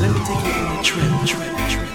Let me take you on a trip, trip, trip.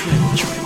train